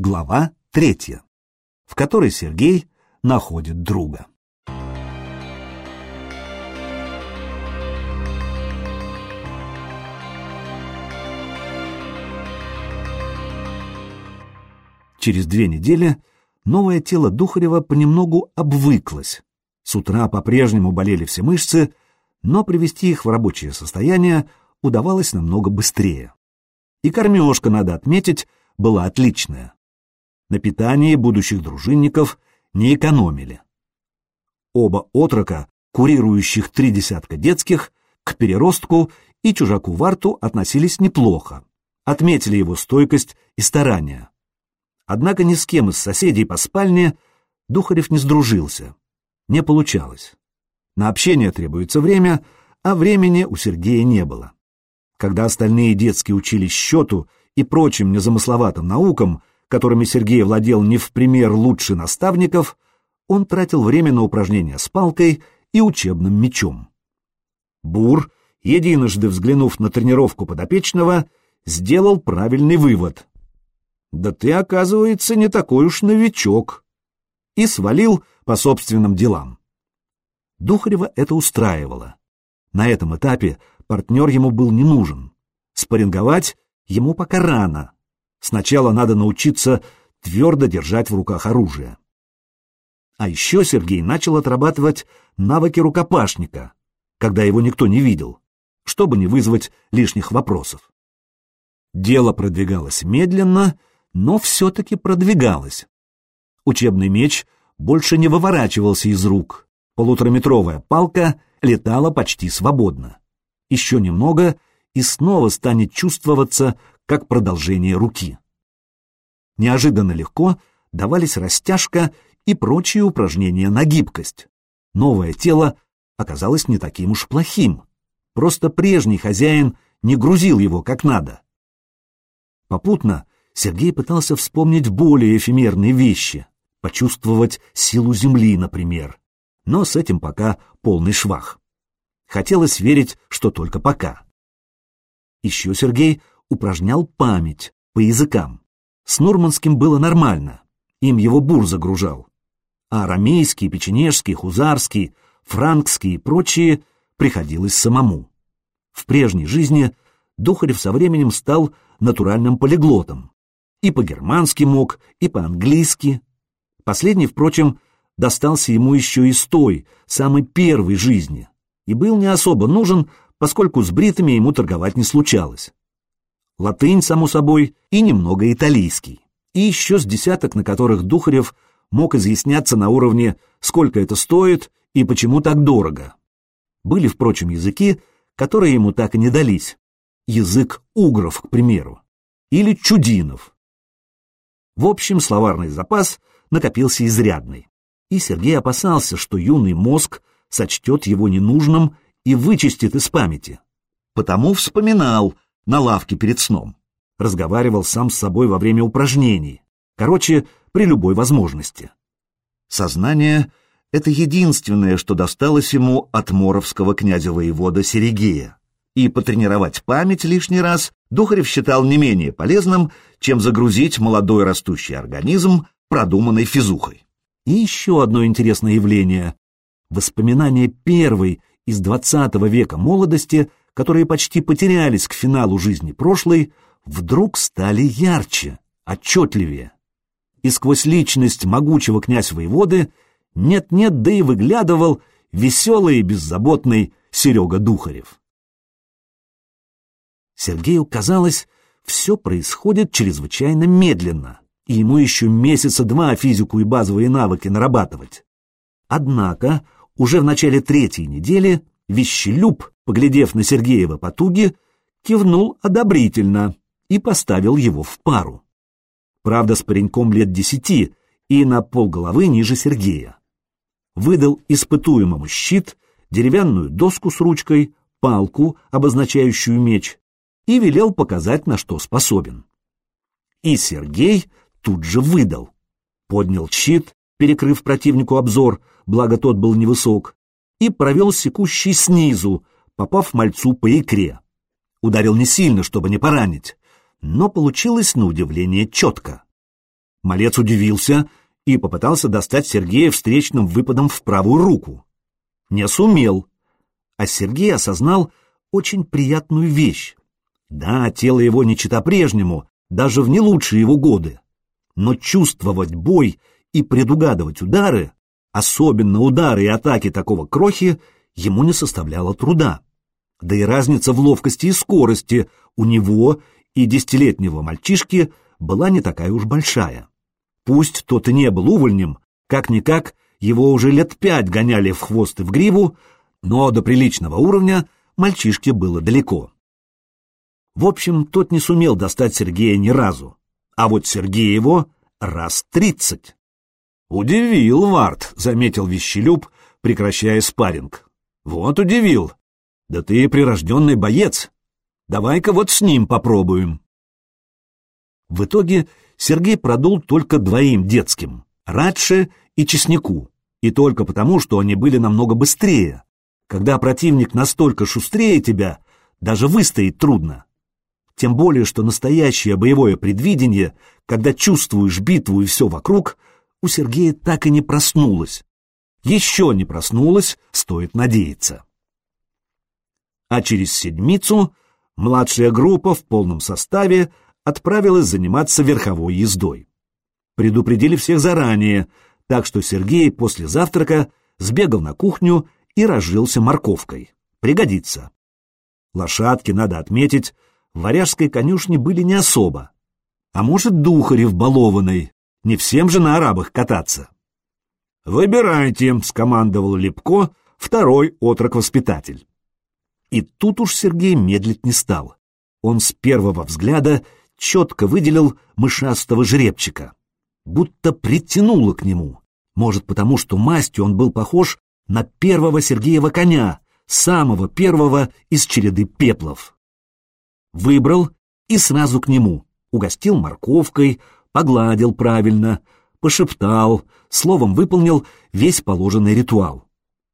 Глава третья, в которой Сергей находит друга. Через две недели новое тело Духарева понемногу обвыклось. С утра по-прежнему болели все мышцы, но привести их в рабочее состояние удавалось намного быстрее. И кормежка, надо отметить, была отличная. На питании будущих дружинников не экономили. Оба отрока, курирующих три десятка детских, к переростку и чужаку Варту относились неплохо, отметили его стойкость и старания. Однако ни с кем из соседей по спальне Духарев не сдружился. Не получалось. На общение требуется время, а времени у Сергея не было. Когда остальные детские учились счету и прочим незамысловатым наукам, которыми Сергей владел не в пример лучше наставников, он тратил время на упражнения с палкой и учебным мечом. Бур, единожды взглянув на тренировку подопечного, сделал правильный вывод. «Да ты, оказывается, не такой уж новичок!» и свалил по собственным делам. Духарева это устраивало. На этом этапе партнер ему был не нужен. Спарринговать ему пока рано. Сначала надо научиться твердо держать в руках оружие. А еще Сергей начал отрабатывать навыки рукопашника, когда его никто не видел, чтобы не вызвать лишних вопросов. Дело продвигалось медленно, но все-таки продвигалось. Учебный меч больше не выворачивался из рук, полутораметровая палка летала почти свободно. Еще немного, и снова станет чувствоваться как продолжение руки. Неожиданно легко давались растяжка и прочие упражнения на гибкость. Новое тело оказалось не таким уж плохим, просто прежний хозяин не грузил его как надо. Попутно Сергей пытался вспомнить более эфемерные вещи, почувствовать силу земли, например, но с этим пока полный швах. Хотелось верить, что только пока. Еще Сергей упражнял память по языкам. С нурманским было нормально, им его бур загружал. А арамейский, печенежский, хузарский, франкский и прочие приходилось самому. В прежней жизни Духарев со временем стал натуральным полиглотом, и по-германски мог, и по-английски. Последний, впрочем, достался ему еще из той, самой первой жизни, и был не особо нужен, поскольку с бритами ему торговать не случалось. Латынь, само собой, и немного италийский. И еще с десяток, на которых Духарев мог изъясняться на уровне «сколько это стоит» и «почему так дорого». Были, впрочем, языки, которые ему так и не дались. Язык угров, к примеру, или чудинов, в общем, словарный запас накопился изрядный, и Сергей опасался, что юный мозг сочтет его ненужным и вычистит из памяти. Потому вспоминал на лавке перед сном, разговаривал сам с собой во время упражнений, короче, при любой возможности. Сознание — это единственное, что досталось ему от моровского князя-воевода Серегея и потренировать память лишний раз Духарев считал не менее полезным, чем загрузить молодой растущий организм продуманной физухой. И еще одно интересное явление — воспоминания первой из XX века молодости, которые почти потерялись к финалу жизни прошлой, вдруг стали ярче, отчетливее. И сквозь личность могучего князь-воеводы нет-нет, да и выглядывал веселый и беззаботный Серега Духарев. Сергею казалось, все происходит чрезвычайно медленно, и ему еще месяца два физику и базовые навыки нарабатывать. Однако уже в начале третьей недели Вещелюб, поглядев на Сергеева потуги, кивнул одобрительно и поставил его в пару. Правда, с пареньком лет десяти и на полголовы ниже Сергея. Выдал испытуемому щит, деревянную доску с ручкой, палку, обозначающую меч, и велел показать, на что способен. И Сергей тут же выдал. Поднял щит, перекрыв противнику обзор, благо тот был невысок, и провел секущий снизу, попав мальцу по икре. Ударил не сильно, чтобы не поранить, но получилось на удивление четко. Малец удивился и попытался достать Сергея встречным выпадом в правую руку. Не сумел. А Сергей осознал очень приятную вещь. Да, тело его не чета прежнему, даже в не лучшие его годы. Но чувствовать бой и предугадывать удары, особенно удары и атаки такого крохи, ему не составляло труда. Да и разница в ловкости и скорости у него и десятилетнего мальчишки была не такая уж большая. Пусть тот и не был увольнем, как-никак его уже лет пять гоняли в хвост и в гриву, но до приличного уровня мальчишке было далеко. В общем, тот не сумел достать Сергея ни разу, а вот Сергей его раз тридцать. «Удивил, Варт», — заметил Вещелюб, прекращая спарринг. «Вот удивил. Да ты прирожденный боец. Давай-ка вот с ним попробуем». В итоге Сергей продул только двоим детским — Радше и Чеснику, и только потому, что они были намного быстрее. Когда противник настолько шустрее тебя, даже выстоять трудно. Тем более, что настоящее боевое предвидение, когда чувствуешь битву и все вокруг, у Сергея так и не проснулось. Еще не проснулось, стоит надеяться. А через седмицу младшая группа в полном составе отправилась заниматься верховой ездой. Предупредили всех заранее, так что Сергей после завтрака сбегал на кухню и разжился морковкой. Пригодится. Лошадки, надо отметить, в варяжской конюшне были не особо. А может, Духарев балованный, не всем же на арабах кататься. «Выбирайте», — скомандовал Лепко, второй отрок-воспитатель. И тут уж Сергей медлить не стал. Он с первого взгляда четко выделил мышастого жеребчика, будто притянуло к нему. Может, потому что мастью он был похож на первого Сергеева коня, самого первого из череды пеплов. Выбрал и сразу к нему, угостил морковкой, погладил правильно, пошептал, словом выполнил весь положенный ритуал.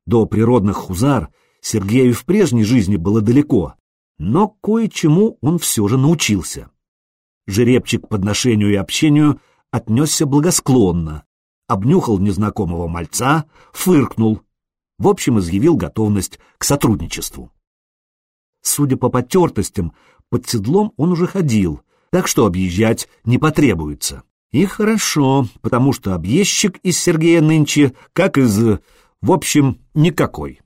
До природных хузар Сергею в прежней жизни было далеко, но кое-чему он все же научился. Жеребчик к подношению и общению отнесся благосклонно, обнюхал незнакомого мальца, фыркнул, в общем, изъявил готовность к сотрудничеству. Судя по потертостям, под седлом он уже ходил, так что объезжать не потребуется. И хорошо, потому что объездчик из Сергея нынче, как из... в общем, никакой.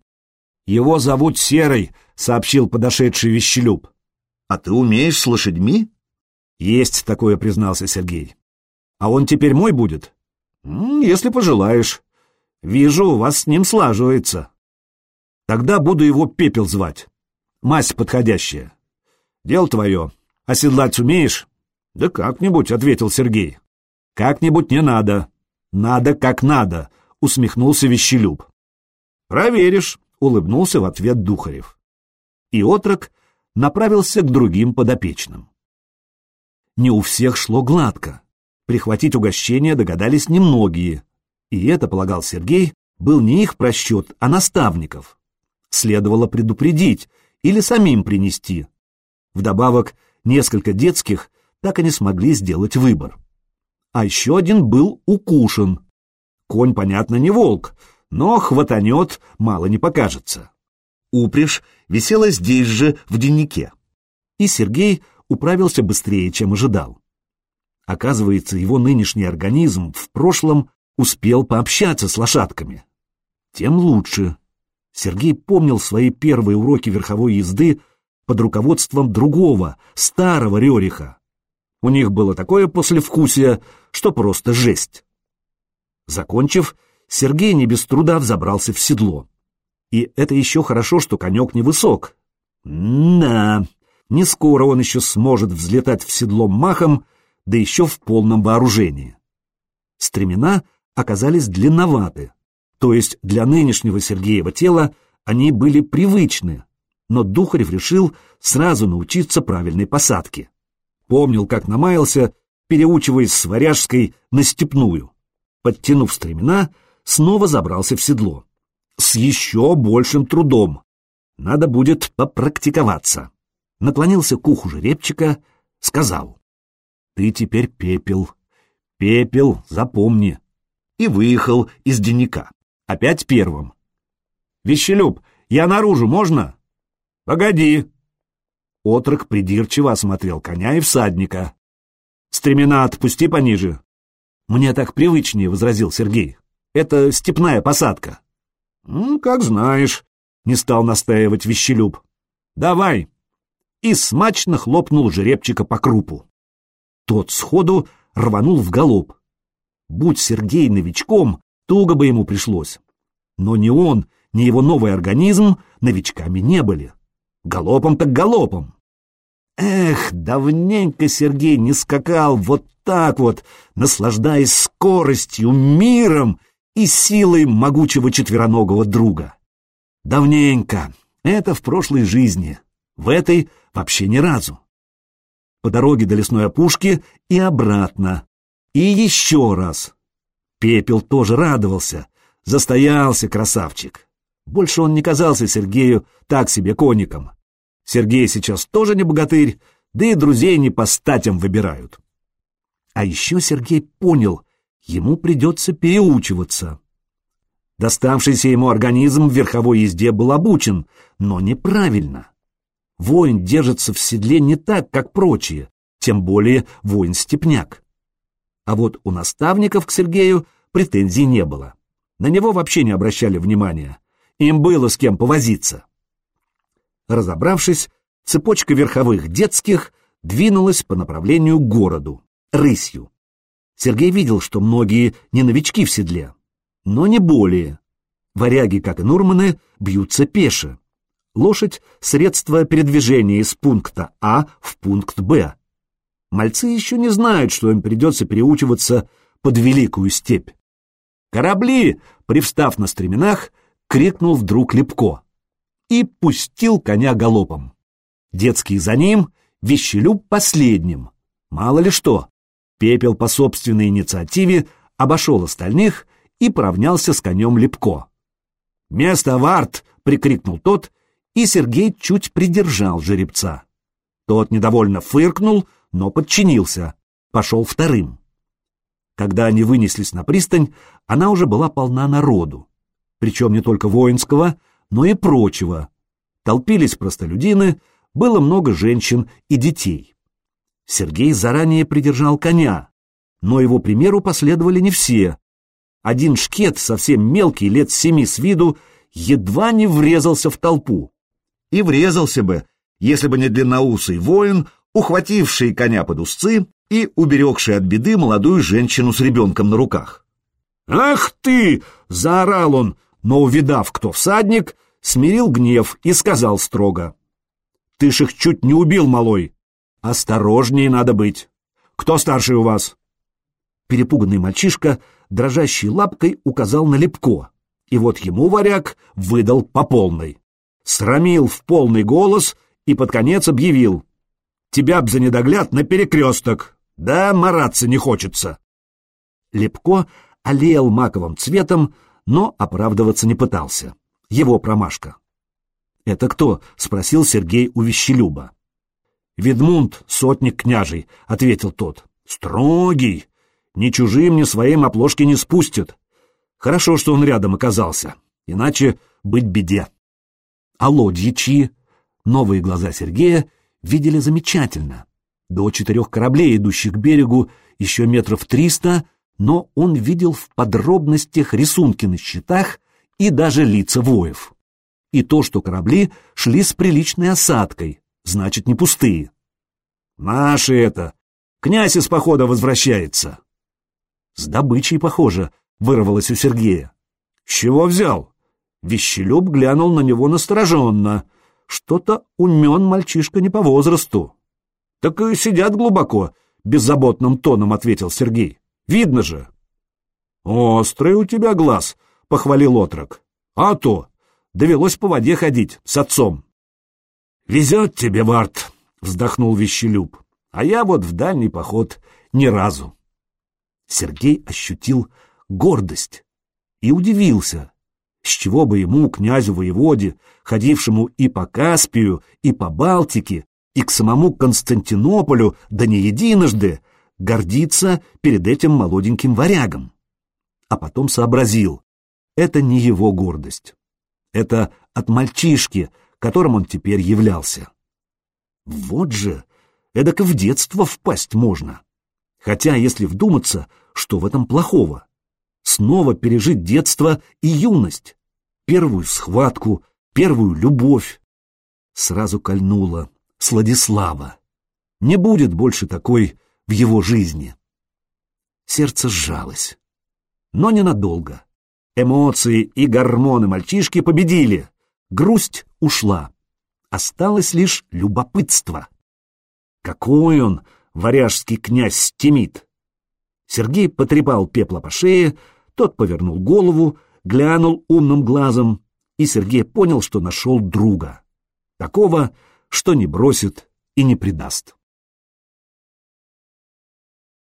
«Его зовут Серый», — сообщил подошедший вещелюб. «А ты умеешь с лошадьми?» «Есть такое», — признался Сергей. «А он теперь мой будет?» «Если пожелаешь. Вижу, у вас с ним слаживается». «Тогда буду его Пепел звать. Мазь подходящая. Дело твое. Оседлать умеешь?» «Да как-нибудь», — ответил Сергей. «Как-нибудь не надо. Надо как надо», — усмехнулся Вещелюб. «Проверишь», — улыбнулся в ответ Духарев. И отрок направился к другим подопечным не у всех шло гладко. Прихватить угощение догадались немногие. И это, полагал Сергей, был не их просчет, а наставников. Следовало предупредить или самим принести. Вдобавок, несколько детских так и не смогли сделать выбор. А еще один был укушен. Конь, понятно, не волк, но хватанет, мало не покажется. Упряжь висела здесь же, в деннике. И Сергей управился быстрее, чем ожидал. Оказывается, его нынешний организм в прошлом успел пообщаться с лошадками. Тем лучше. Сергей помнил свои первые уроки верховой езды под руководством другого, старого Рериха. У них было такое послевкусие, что просто жесть. Закончив, Сергей не без труда взобрался в седло. И это еще хорошо, что конек невысок. Да, не скоро он еще сможет взлетать в седло махом, да еще в полном вооружении. Стремена оказались длинноваты, то есть для нынешнего Сергеева тела они были привычны, но Духарев решил сразу научиться правильной посадке. Помнил, как намаялся, переучиваясь с варяжской на степную. Подтянув стремена, снова забрался в седло. С еще большим трудом. Надо будет попрактиковаться наклонился к уху жеребчика, сказал. «Ты теперь пепел. Пепел, запомни. И выехал из денника. Опять первым. Вещелюб, я наружу, можно? Погоди. Отрок придирчиво осмотрел коня и всадника. Стремена отпусти пониже. Мне так привычнее, — возразил Сергей. Это степная посадка. Ну, как знаешь, — не стал настаивать Вещелюб. Давай. И смачно хлопнул жеребчика по крупу. Тот сходу рванул в галоп. Будь Сергей новичком, туго бы ему пришлось. Но ни он, ни его новый организм новичками не были. Галопом так галопом. Эх, давненько Сергей не скакал вот так вот, наслаждаясь скоростью, миром и силой могучего четвероногого друга. Давненько. Это в прошлой жизни. В этой вообще ни разу. По дороге до лесной опушки и обратно. И еще раз. Пепел тоже радовался. Застоялся красавчик. Больше он не казался Сергею так себе коником. Сергей сейчас тоже не богатырь, да и друзей не по статям выбирают. А еще Сергей понял, ему придется переучиваться. Доставшийся ему организм в верховой езде был обучен, но неправильно. Воин держится в седле не так, как прочие, тем более воин-степняк. А вот у наставников к Сергею претензий не было. На него вообще не обращали внимания. Им было с кем повозиться. Разобравшись, цепочка верховых детских двинулась по направлению к городу, рысью. Сергей видел, что многие не новички в седле, но не более. Варяги, как и Нурманы, бьются пеше. Лошадь — средство передвижения из пункта А в пункт Б. Мальцы еще не знают, что им придется переучиваться под великую степь. «Корабли!» — привстав на стременах, крикнул вдруг Лепко и пустил коня галопом. Детский за ним, вещелюб последним. Мало ли что. Пепел по собственной инициативе обошел остальных и поравнялся с конем Лепко. «Место, Варт!» — прикрикнул тот и Сергей чуть придержал жеребца. Тот недовольно фыркнул, но подчинился, пошел вторым. Когда они вынеслись на пристань, она уже была полна народу, причем не только воинского, но и прочего. Толпились простолюдины, было много женщин и детей. Сергей заранее придержал коня, но его примеру последовали не все. Один шкет, совсем мелкий, лет семи с виду, едва не врезался в толпу и врезался бы, если бы не длинноусый воин, ухвативший коня под узцы и уберегший от беды молодую женщину с ребенком на руках. «Ах ты!» — заорал он, но, увидав, кто всадник, смирил гнев и сказал строго. «Ты ж их чуть не убил, малой! Осторожнее надо быть! Кто старший у вас?» Перепуганный мальчишка дрожащей лапкой указал на Лепко, и вот ему варяг выдал по полной срамил в полный голос и под конец объявил. «Тебя б за недогляд на перекресток! Да, мараться не хочется!» Лепко олеял маковым цветом, но оправдываться не пытался. Его промашка. «Это кто?» — спросил Сергей у Вещелюба. «Ведмунд, сотник княжий», — ответил тот. «Строгий. Ни чужим, ни своим оплошки не спустят. Хорошо, что он рядом оказался, иначе быть беде». А лодьи чьи? Новые глаза Сергея видели замечательно. До четырех кораблей, идущих к берегу, еще метров триста, но он видел в подробностях рисунки на щитах и даже лица воев. И то, что корабли шли с приличной осадкой, значит, не пустые. «Наши это! Князь из похода возвращается!» «С добычей, похоже», — вырвалось у Сергея. «С чего взял?» Вещелюб глянул на него настороженно. Что-то умен мальчишка не по возрасту. — Так и сидят глубоко, — беззаботным тоном ответил Сергей. — Видно же. — Острый у тебя глаз, — похвалил отрок. — А то! Довелось по воде ходить с отцом. — Везет тебе, Варт, — вздохнул Вещелюб. — А я вот в дальний поход ни разу. Сергей ощутил гордость и удивился. С чего бы ему, князю-воеводе, ходившему и по Каспию, и по Балтике, и к самому Константинополю, да не единожды, гордиться перед этим молоденьким варягом. А потом сообразил, это не его гордость. Это от мальчишки, которым он теперь являлся. Вот же, эдако в детство впасть можно. Хотя, если вдуматься, что в этом плохого? Снова пережить детство и юность, первую схватку, первую любовь. Сразу кольнула Сладислава. Не будет больше такой в его жизни. Сердце сжалось. Но ненадолго. Эмоции и гормоны мальчишки победили. Грусть ушла. Осталось лишь любопытство. Какой он, варяжский князь Стемит! Сергей потрепал пепла по шее, тот повернул голову, глянул умным глазом, и Сергей понял, что нашел друга. Такого, что не бросит и не предаст.